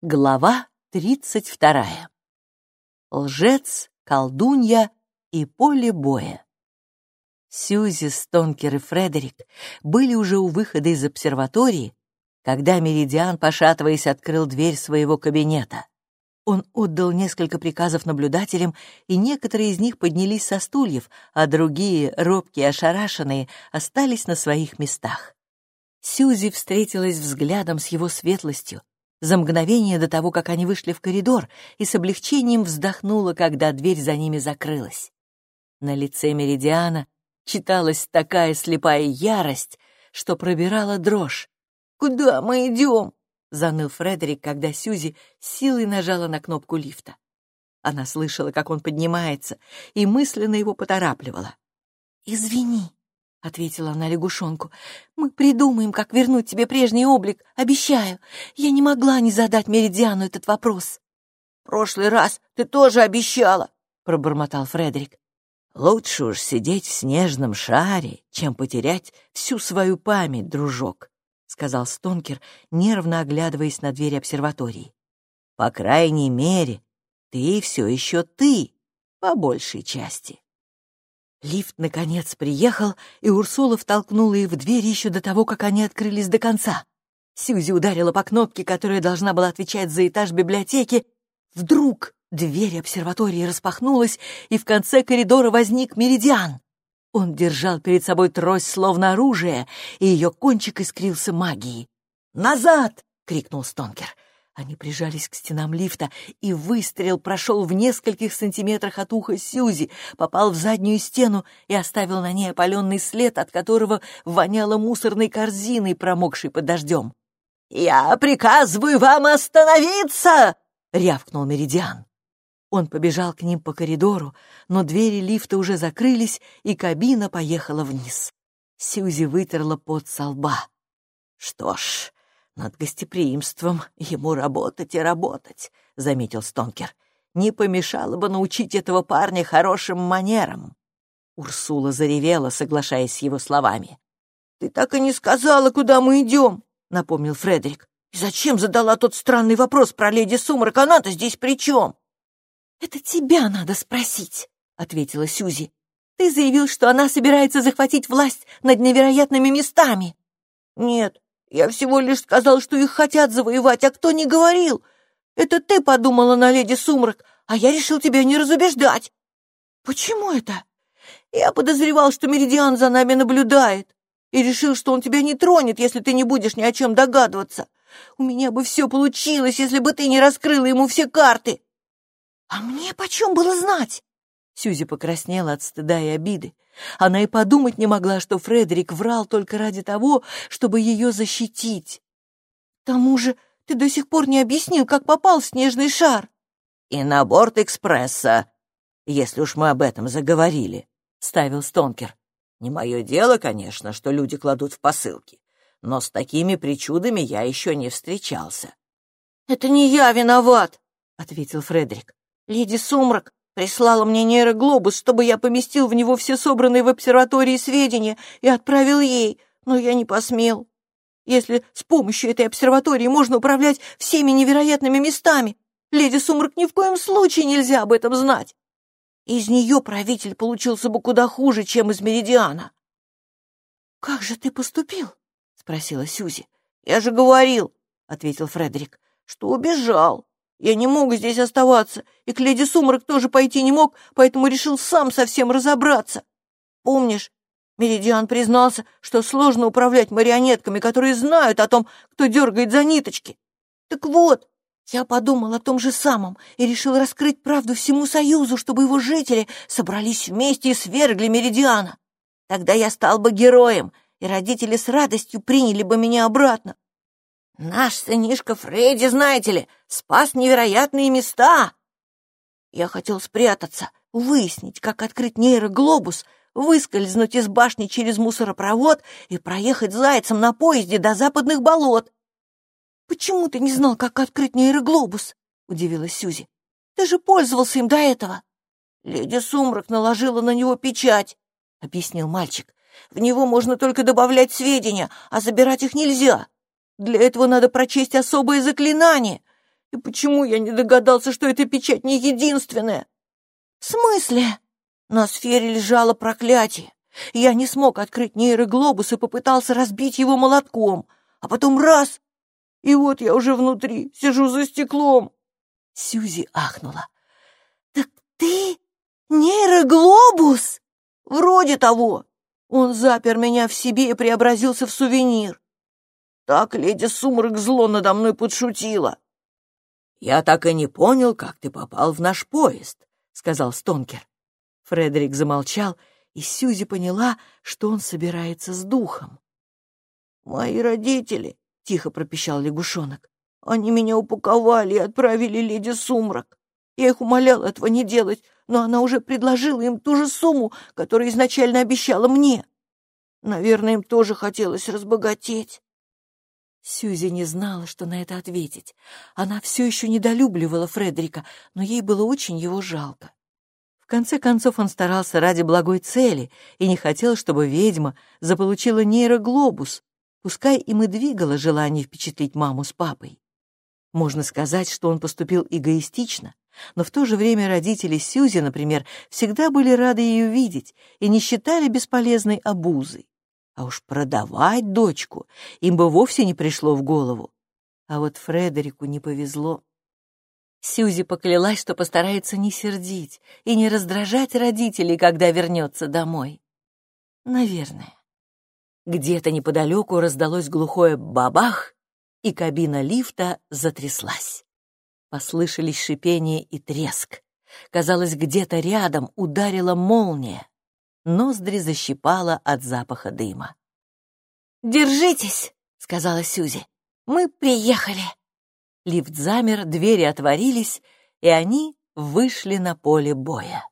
Глава тридцать вторая. Лжец, колдунья и поле боя. Сьюзи, Стонкер и Фредерик были уже у выхода из обсерватории, когда Меридиан, пошатываясь, открыл дверь своего кабинета. Он отдал несколько приказов наблюдателям, и некоторые из них поднялись со стульев, а другие, робкие и ошарашенные, остались на своих местах. Сьюзи встретилась взглядом с его светлостью, за мгновение до того, как они вышли в коридор, и с облегчением вздохнула, когда дверь за ними закрылась. На лице Меридиана читалась такая слепая ярость, что пробирала дрожь. «Куда мы идем?» — заныл Фредерик, когда Сьюзи силой нажала на кнопку лифта. Она слышала, как он поднимается, и мысленно его поторапливала. «Извини», — ответила она лягушонку. «Мы придумаем, как вернуть тебе прежний облик, обещаю. Я не могла не задать Меридиану этот вопрос». «Прошлый раз ты тоже обещала», — пробормотал Фредерик. «Лучше уж сидеть в снежном шаре, чем потерять всю свою память, дружок», — сказал Стонкер, нервно оглядываясь на дверь обсерватории. «По крайней мере, ты все еще ты, по большей части». Лифт, наконец, приехал, и Урсула втолкнула их в дверь еще до того, как они открылись до конца. Сьюзи ударила по кнопке, которая должна была отвечать за этаж библиотеки. Вдруг дверь обсерватории распахнулась, и в конце коридора возник Меридиан. Он держал перед собой трость, словно оружие, и ее кончик искрился магией. «Назад!» — крикнул Стонкер. Они прижались к стенам лифта, и выстрел прошел в нескольких сантиметрах от уха Сьюзи, попал в заднюю стену и оставил на ней опаленный след, от которого воняло мусорной корзиной, промокшей под дождем. «Я приказываю вам остановиться!» — рявкнул Меридиан. Он побежал к ним по коридору, но двери лифта уже закрылись, и кабина поехала вниз. Сьюзи вытерла пот со лба. «Что ж, «Над гостеприимством ему работать и работать», — заметил Стонкер. «Не помешало бы научить этого парня хорошим манерам». Урсула заревела, соглашаясь с его словами. «Ты так и не сказала, куда мы идем», — напомнил Фредерик. «И зачем задала тот странный вопрос про леди Сумрак? Она-то здесь при чем?» «Это тебя надо спросить», — ответила Сюзи. «Ты заявил, что она собирается захватить власть над невероятными местами». «Нет, я всего лишь сказал, что их хотят завоевать, а кто не говорил. Это ты подумала на леди Сумрак, а я решил тебя не разубеждать. Почему это? Я подозревал, что Меридиан за нами наблюдает, и решил, что он тебя не тронет, если ты не будешь ни о чем догадываться. У меня бы все получилось, если бы ты не раскрыла ему все карты. А мне почем было знать? Сьюзи покраснела от стыда и обиды. Она и подумать не могла, что Фредерик врал только ради того, чтобы ее защитить. «К тому же ты до сих пор не объяснил, как попал в снежный шар». «И на борт экспресса, если уж мы об этом заговорили», — ставил Стонкер. «Не мое дело, конечно, что люди кладут в посылки, но с такими причудами я еще не встречался». «Это не я виноват», — ответил Фредерик. «Леди Сумрак Прислала мне нейроглобус, чтобы я поместил в него все собранные в обсерватории сведения и отправил ей, но я не посмел. Если с помощью этой обсерватории можно управлять всеми невероятными местами, леди Сумрак ни в коем случае нельзя об этом знать. Из нее правитель получился бы куда хуже, чем из Меридиана. — Как же ты поступил? — спросила Сюзи. — Я же говорил, — ответил Фредерик, — что убежал. Я не мог здесь оставаться, и к леди Сумрак тоже пойти не мог, поэтому решил сам совсем разобраться. Помнишь, Меридиан признался, что сложно управлять марионетками, которые знают о том, кто дергает за ниточки. Так вот, я подумал о том же самом и решил раскрыть правду всему Союзу, чтобы его жители собрались вместе и свергли Меридиана. Тогда я стал бы героем, и родители с радостью приняли бы меня обратно. Наш сынишка Фредди, знаете ли, спас невероятные места. Я хотел спрятаться, выяснить, как открыть нейроглобус, выскользнуть из башни через мусоропровод и проехать зайцем на поезде до западных болот. «Почему ты не знал, как открыть нейроглобус?» — удивилась Сюзи. «Ты же пользовался им до этого». «Леди Сумрак наложила на него печать», — объяснил мальчик. «В него можно только добавлять сведения, а забирать их нельзя. Для этого надо прочесть особое заклинание. И почему я не догадался, что эта печать не единственная? В смысле? На сфере лежало проклятие. Я не смог открыть нейроглобус и попытался разбить его молотком. А потом раз — и вот я уже внутри, сижу за стеклом. Сьюзи ахнула. «Так ты нейроглобус?» «Вроде того. Он запер меня в себе и преобразился в сувенир. Так леди Сумрак зло надо мной подшутила». «Я так и не понял, как ты попал в наш поезд», — сказал Стонкер. Фредерик замолчал, и Сьюзи поняла, что он собирается с духом. «Мои родители», — тихо пропищал лягушонок, — «они меня упаковали и отправили леди Сумрак. Я их умолял этого не делать, но она уже предложила им ту же сумму, которую изначально обещала мне. Наверное, им тоже хотелось разбогатеть». Сьюзи не знала, что на это ответить. Она все еще недолюбливала Фредерика, но ей было очень его жалко. В конце концов он старался ради благой цели и не хотел, чтобы ведьма заполучила нейроглобус, пускай им и двигало желание впечатлить маму с папой. Можно сказать, что он поступил эгоистично, но в то же время родители Сьюзи, например, всегда были рады ее видеть и не считали бесполезной обузой. А уж продавать дочку им бы вовсе не пришло в голову. А вот Фредерику не повезло. Сьюзи поклялась, что постарается не сердить и не раздражать родителей, когда вернется домой. Наверное. Где-то неподалеку раздалось глухое бабах, и кабина лифта затряслась. Послышались шипение и треск. Казалось, где-то рядом ударила молния ноздри защипала от запаха дыма. «Держитесь!» — сказала Сюзи. «Мы приехали!» Лифт замер, двери отворились, и они вышли на поле боя.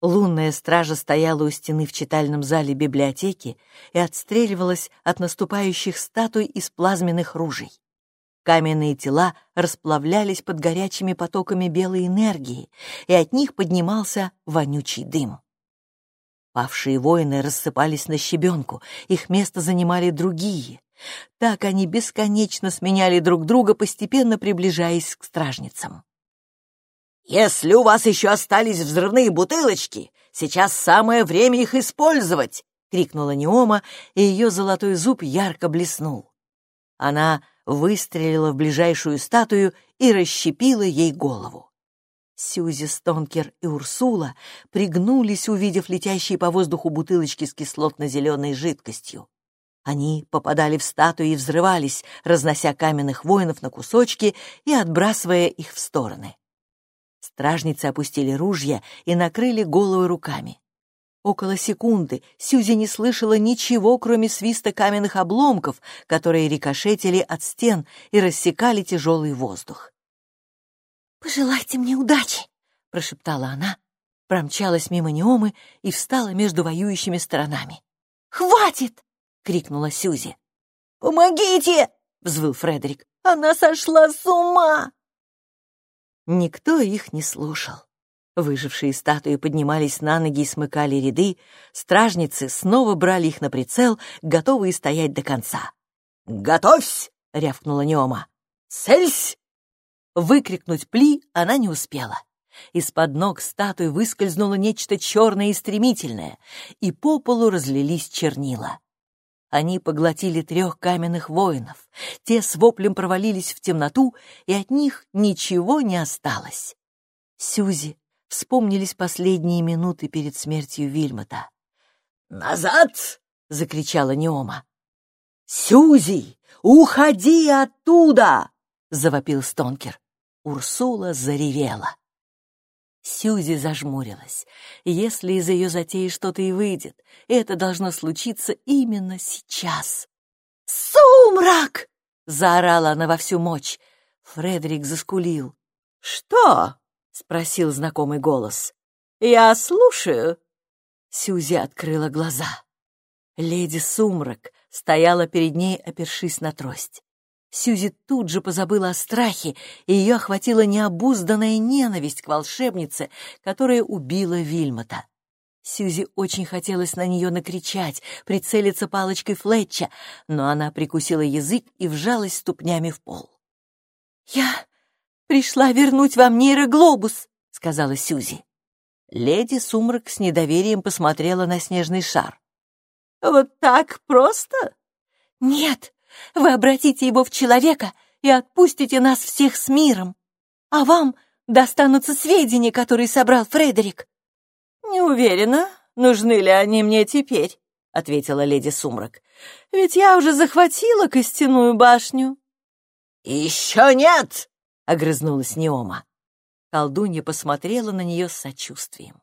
Лунная стража стояла у стены в читальном зале библиотеки и отстреливалась от наступающих статуй из плазменных ружей. Каменные тела расплавлялись под горячими потоками белой энергии, и от них поднимался вонючий дым. Павшие воины рассыпались на щебенку, их место занимали другие. Так они бесконечно сменяли друг друга, постепенно приближаясь к стражницам. «Если у вас еще остались взрывные бутылочки, сейчас самое время их использовать!» — крикнула Неома, и ее золотой зуб ярко блеснул. Она выстрелила в ближайшую статую и расщепила ей голову. Сьюзи Стонкер и Урсула пригнулись, увидев летящие по воздуху бутылочки с кислотно-зеленой жидкостью. Они попадали в статуи и взрывались, разнося каменных воинов на кусочки и отбрасывая их в стороны. Стражницы опустили ружья и накрыли головы руками. Около секунды Сьюзи не слышала ничего, кроме свиста каменных обломков, которые рикошетили от стен и рассекали тяжелый воздух. «Пожелайте мне удачи!» — прошептала она, промчалась мимо Неомы и встала между воюющими сторонами. «Хватит!» — крикнула Сюзи. «Помогите!» — взвыл Фредерик. «Она сошла с ума!» Никто их не слушал. Выжившие статуи поднимались на ноги и смыкали ряды, стражницы снова брали их на прицел, готовые стоять до конца. «Готовься!» — рявкнула Неома. «Цельсь!» Выкрикнуть «пли» она не успела. Из-под ног статуи выскользнуло нечто черное и стремительное, и по полу разлились чернила. Они поглотили трех каменных воинов. Те с воплем провалились в темноту, и от них ничего не осталось. Сюзи вспомнились последние минуты перед смертью Вильмота. «Назад!» — закричала Неома. «Сюзи, уходи оттуда!» — завопил Стонкер. Урсула заревела. Сьюзи зажмурилась. Если из ее затеи что-то и выйдет, это должно случиться именно сейчас. «Сумрак!» — заорала она во всю мощь. Фредерик заскулил. «Что?» — спросил знакомый голос. «Я слушаю». Сьюзи открыла глаза. Леди Сумрак стояла перед ней, опершись на трость. Сьюзи тут же позабыла о страхе, и ее охватила необузданная ненависть к волшебнице, которая убила Вильмота. Сьюзи очень хотелось на нее накричать, прицелиться палочкой Флетча, но она прикусила язык и вжалась ступнями в пол. «Я пришла вернуть вам нейроглобус», — сказала Сюзи. Леди Сумрак с недоверием посмотрела на снежный шар. «Вот так просто?» «Нет, вы обратите его в человека и отпустите нас всех с миром, а вам достанутся сведения, которые собрал Фредерик». «Не уверена, нужны ли они мне теперь», — ответила леди Сумрак. «Ведь я уже захватила костяную башню». «Еще нет!» — огрызнулась Неома. Колдунья посмотрела на нее с сочувствием.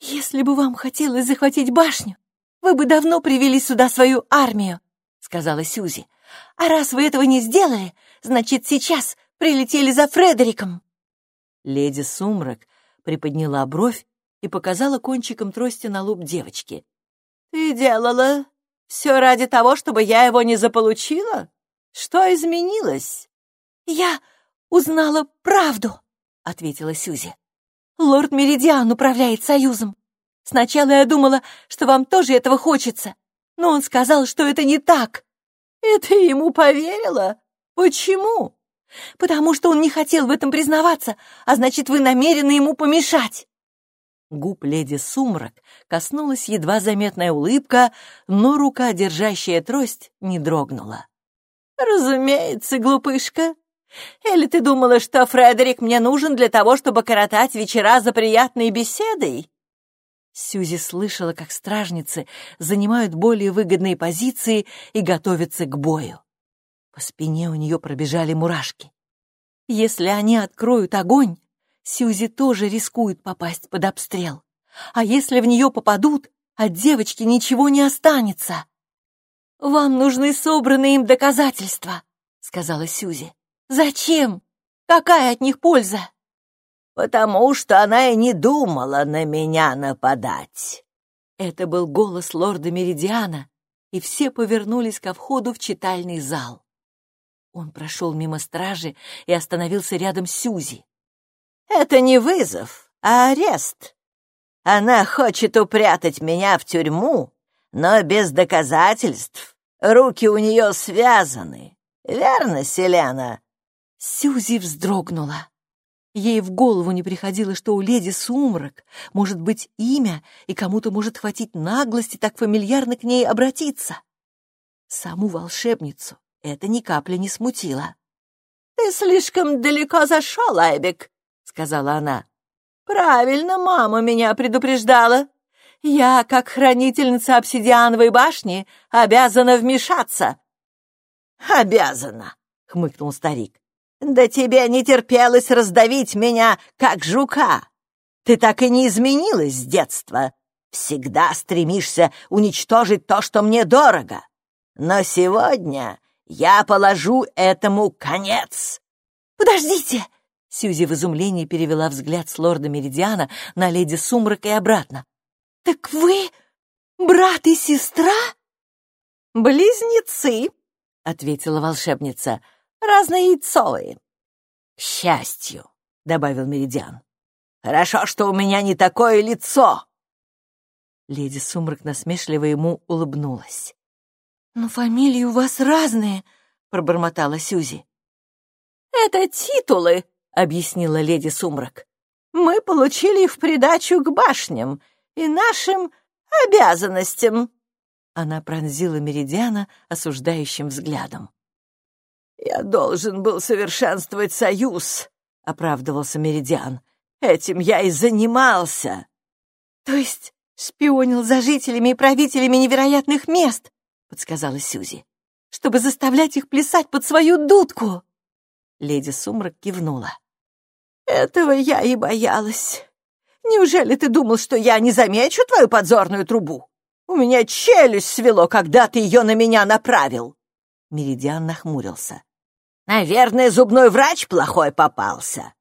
«Если бы вам хотелось захватить башню, вы бы давно привели сюда свою армию», — сказала Сюзи. «А раз вы этого не сделали, значит, сейчас прилетели за Фредериком». Леди Сумрак приподняла бровь и показала кончиком трости на лоб девочки. «Ты делала все ради того, чтобы я его не заполучила? Что изменилось?» «Я узнала правду», — ответила Сюзи. «Лорд Меридиан управляет Союзом. Сначала я думала, что вам тоже этого хочется, но он сказал, что это не так». «И ты ему поверила? Почему?» «Потому что он не хотел в этом признаваться, а значит, вы намерены ему помешать». Губ леди Сумрак коснулась едва заметная улыбка, но рука, держащая трость, не дрогнула. «Разумеется, глупышка. Или ты думала, что Фредерик мне нужен для того, чтобы коротать вечера за приятной беседой?» Сьюзи слышала, как стражницы занимают более выгодные позиции и готовятся к бою. По спине у нее пробежали мурашки. Если они откроют огонь, Сьюзи тоже рискует попасть под обстрел. А если в нее попадут, от девочки ничего не останется. «Вам нужны собранные им доказательства», — сказала Сьюзи. «Зачем? Какая от них польза?» «Потому что она и не думала на меня нападать». Это был голос лорда Меридиана, и все повернулись ко входу в читальный зал. Он прошел мимо стражи и остановился рядом с Сьюзи. «Это не вызов, а арест. Она хочет упрятать меня в тюрьму, но без доказательств. Руки у нее связаны. Верно, Селена?» Сьюзи вздрогнула. Ей в голову не приходило, что у леди Сумрак может быть имя, и кому-то может хватить наглости так фамильярно к ней обратиться. Саму волшебницу это ни капли не смутило. «Ты слишком далеко зашел, Айбек», — сказала она. «Правильно мама меня предупреждала. Я, как хранительница обсидиановой башни, обязана вмешаться». «Обязана», — хмыкнул старик. «Да тебе не терпелось раздавить меня, как жука. Ты так и не изменилась с детства. Всегда стремишься уничтожить то, что мне дорого. Но сегодня я положу этому конец». «Подождите!» Сьюзи в изумлении перевела взгляд с лорда Меридиана на леди Сумрак и обратно. «Так вы брат и сестра?» «Близнецы», — ответила волшебница, — «разнояйцовые». «К счастью», — добавил Меридиан. «Хорошо, что у меня не такое лицо». Леди Сумрак насмешливо ему улыбнулась. «Но фамилии у вас разные», — пробормотала Сюзи. «Это титулы», — объяснила леди Сумрак. «Мы получили в придачу к башням и нашим обязанностям». Она пронзила Меридиана осуждающим взглядом. «Я должен был совершенствовать союз», — оправдывался Меридиан. «Этим я и занимался». «То есть шпионил за жителями и правителями невероятных мест?» — подсказала Сюзи. «Чтобы заставлять их плясать под свою дудку!» Леди Сумрак кивнула. Этого я и боялась. Неужели ты думал, что я не замечу твою подзорную трубу? У меня челюсть свело, когда ты ее на меня направил. Меридиан нахмурился. Наверное, зубной врач плохой попался.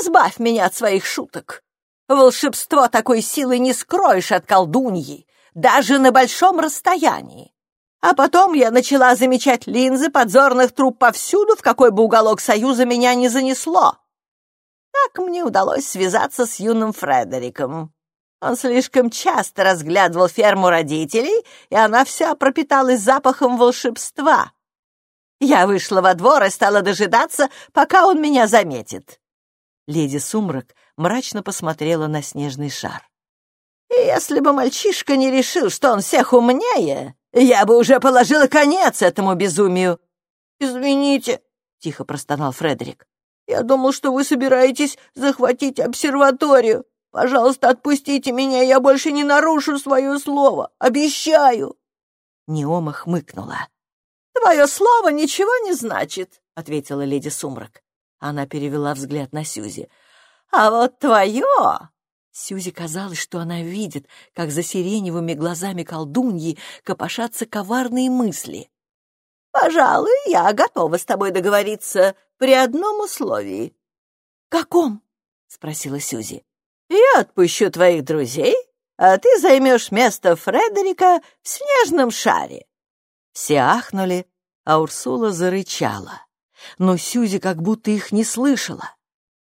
Избавь меня от своих шуток. Волшебство такой силы не скроешь от колдуньи, даже на большом расстоянии. А потом я начала замечать линзы подзорных труб повсюду, в какой бы уголок Союза меня не занесло. Так мне удалось связаться с юным Фредериком. Он слишком часто разглядывал ферму родителей, и она вся пропиталась запахом волшебства. Я вышла во двор и стала дожидаться, пока он меня заметит. Леди Сумрак мрачно посмотрела на снежный шар. Если бы мальчишка не решил, что он всех умнее, я бы уже положила конец этому безумию. «Извините», — тихо простонал Фредерик. «Я думал, что вы собираетесь захватить обсерваторию. Пожалуйста, отпустите меня, я больше не нарушу свое слово. Обещаю!» Неома хмыкнула. «Твое слово ничего не значит», — ответила леди Сумрак. Она перевела взгляд на Сюзи. «А вот твое...» Сюзи казалось, что она видит, как за сиреневыми глазами колдуньи копошатся коварные мысли. «Пожалуй, я готова с тобой договориться при одном условии». «Каком?» — спросила Сюзи. Я отпущу твоих друзей, а ты займешь место Фредерика в снежном шаре». Все ахнули, а Урсула зарычала. Но Сюзи как будто их не слышала.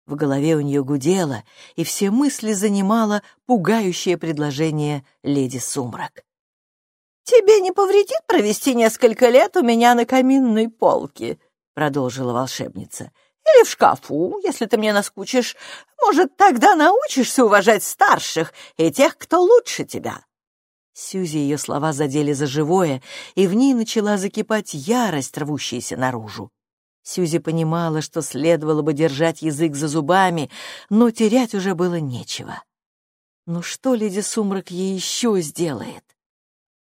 В голове у нее гудело, и все мысли занимало пугающее предложение леди Сумрак. «Тебе не повредит провести несколько лет у меня на каминной полке», — продолжила волшебница. Или в шкафу, если ты мне наскучишь. Может, тогда научишься уважать старших и тех, кто лучше тебя». Сюзи ее слова задели за живое, и в ней начала закипать ярость, рвущаяся наружу. Сюзи понимала, что следовало бы держать язык за зубами, но терять уже было нечего. Ну что леди Сумрак ей еще сделает?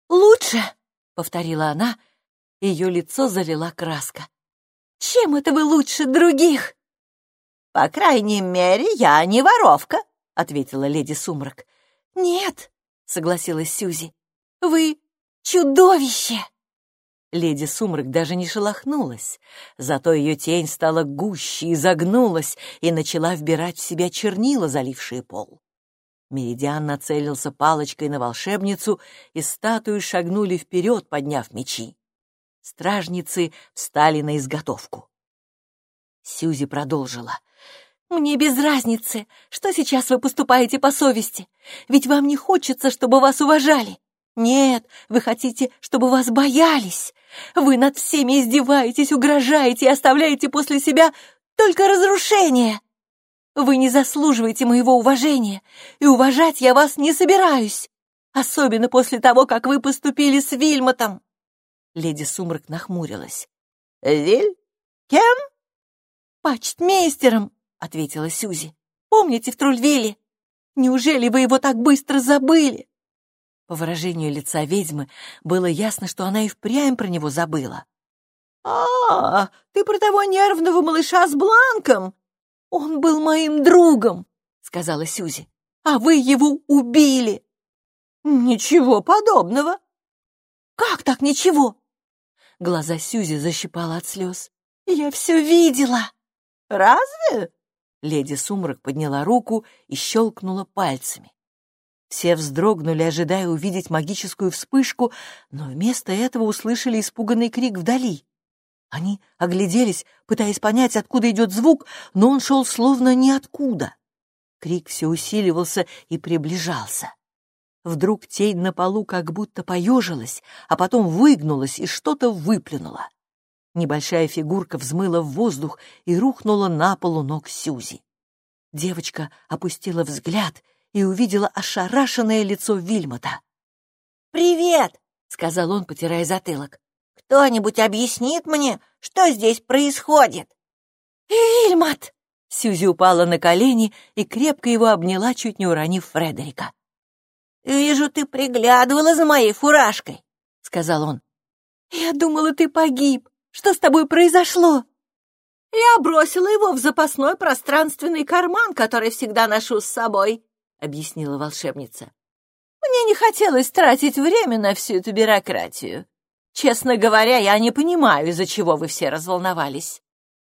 «Лучше!» — повторила она, ее лицо залила краска. Чем это вы лучше других?» «По крайней мере, я не воровка», — ответила леди Сумрак. «Нет», — согласилась Сюзи, — «вы чудовище!» Леди Сумрак даже не шелохнулась, зато ее тень стала гуще, изогнулась и начала вбирать в себя чернила, залившие пол. Меридиан нацелился палочкой на волшебницу, и статуи шагнули вперед, подняв мечи. Стражницы встали на изготовку. Сюзи продолжила. «Мне без разницы, что сейчас вы поступаете по совести, ведь вам не хочется, чтобы вас уважали. Нет, вы хотите, чтобы вас боялись. Вы над всеми издеваетесь, угрожаете и оставляете после себя только разрушение. Вы не заслуживаете моего уважения, и уважать я вас не собираюсь, особенно после того, как вы поступили с Вильмотом. Леди Сумрак нахмурилась. «Виль? Кем?» «Почтмейстером», — ответила Сюзи. «Помните в Трульвиле? Неужели вы его так быстро забыли?» По выражению лица ведьмы было ясно, что она и впрямь про него забыла. «А, ты про того нервного малыша с бланком?» «Он был моим другом», — сказала Сюзи. «А вы его убили!» «Ничего подобного!» «Как так ничего? Глаза Сюзи защипала от слез. «Я все видела!» «Разве?» Леди Сумрак подняла руку и щелкнула пальцами. Все вздрогнули, ожидая увидеть магическую вспышку, но вместо этого услышали испуганный крик вдали. Они огляделись, пытаясь понять, откуда идет звук, но он шел словно ниоткуда. Крик все усиливался и приближался. Вдруг тень на полу как будто поежилась, а потом выгнулась и что-то выплюнула. Небольшая фигурка взмыла в воздух и рухнула на полу ног Сюзи. Девочка опустила взгляд и увидела ошарашенное лицо Вильмота. «Привет!» — сказал он, потирая затылок. «Кто-нибудь объяснит мне, что здесь происходит?» «Вильмот!» Сюзи упала на колени и крепко его обняла, чуть не уронив Фредерика. «Вижу, ты приглядывала за моей фуражкой», — сказал он. «Я думала, ты погиб. Что с тобой произошло?» «Я бросила его в запасной пространственный карман, который всегда ношу с собой», — объяснила волшебница. «Мне не хотелось тратить время на всю эту бюрократию. Честно говоря, я не понимаю, из-за чего вы все разволновались».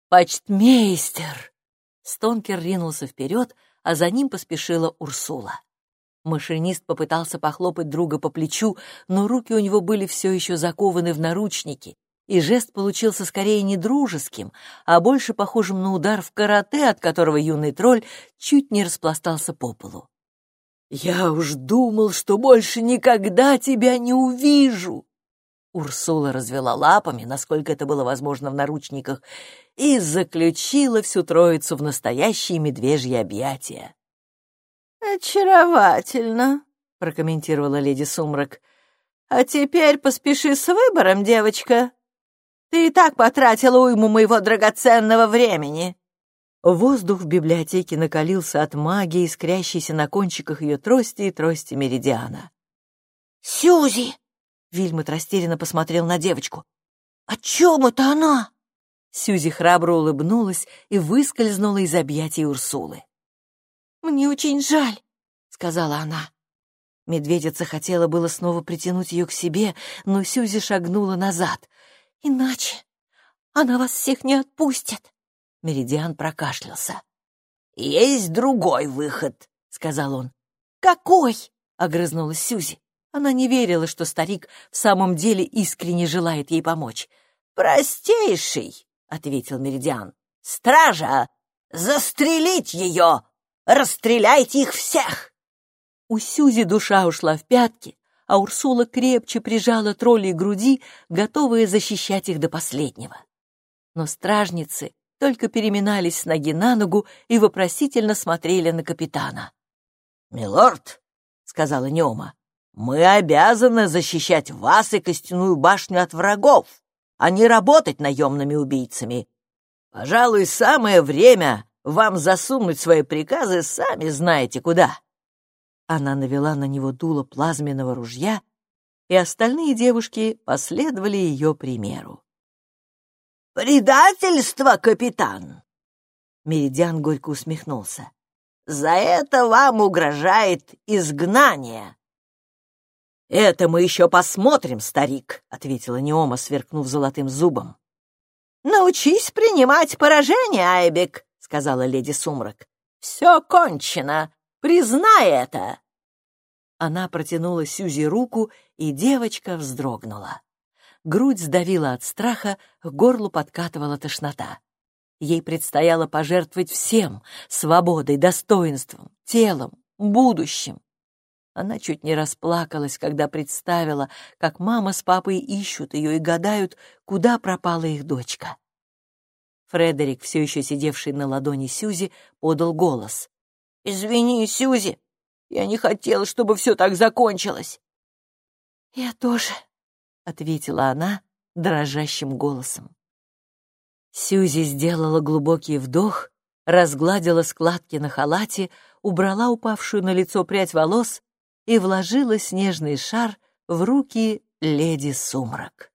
«Почтмейстер!» Стонкер ринулся вперед, а за ним поспешила Урсула. Машинист попытался похлопать друга по плечу, но руки у него были все еще закованы в наручники, и жест получился скорее не дружеским, а больше похожим на удар в карате, от которого юный тролль чуть не распластался по полу. «Я уж думал, что больше никогда тебя не увижу!» Урсула развела лапами, насколько это было возможно в наручниках, и заключила всю троицу в настоящие медвежьи объятия. «Очаровательно», — прокомментировала леди Сумрак. «А теперь поспеши с выбором, девочка. Ты и так потратила уйму моего драгоценного времени». Воздух в библиотеке накалился от магии, искрящейся на кончиках ее трости и трости Меридиана. «Сюзи!» — Вильмот растерянно посмотрел на девочку. «О чем это она?» Сюзи храбро улыбнулась и выскользнула из объятий Урсулы. «Мне очень жаль», — сказала она. Медведица хотела было снова притянуть ее к себе, но Сюзи шагнула назад. «Иначе она вас всех не отпустит». Меридиан прокашлялся. «Есть другой выход», — сказал он. «Какой?» — огрызнулась Сюзи. Она не верила, что старик в самом деле искренне желает ей помочь. «Простейший», — ответил Меридиан. «Стража! Застрелить ее! Расстреляйте их всех!» У Сюзи душа ушла в пятки, а Урсула крепче прижала троллей груди, готовая защищать их до последнего. Но стражницы только переминались с ноги на ногу и вопросительно смотрели на капитана. «Милорд», — сказала Неома, — «мы обязаны защищать вас и костяную башню от врагов, а не работать наемными убийцами. Пожалуй, самое время вам засунуть свои приказы сами знаете куда». Она навела на него дуло плазменного ружья, и остальные девушки последовали ее примеру. «Предательство, капитан!» Меридиан горько усмехнулся. «За это вам угрожает изгнание!» «Это мы еще посмотрим, старик», — ответила Неома, сверкнув золотым зубом. «Научись принимать поражение, Айбек», — сказала леди Сумрак. «Все кончено. Признай это!» Она протянула Сюзи руку, и девочка вздрогнула грудь сдавила от страха, к горлу подкатывала тошнота. Ей предстояло пожертвовать всем — свободой, достоинством, телом, будущим. Она чуть не расплакалась, когда представила, как мама с папой ищут ее и гадают, куда пропала их дочка. Фредерик, все еще сидевший на ладони Сюзи, подал голос. «Извини, Сюзи, я не хотела, чтобы все так закончилось». «Я тоже», ответила она дрожащим голосом. Сьюзи сделала глубокий вдох, разгладила складки на халате, убрала упавшую на лицо прядь волос и вложила снежный шар в руки леди Сумрак.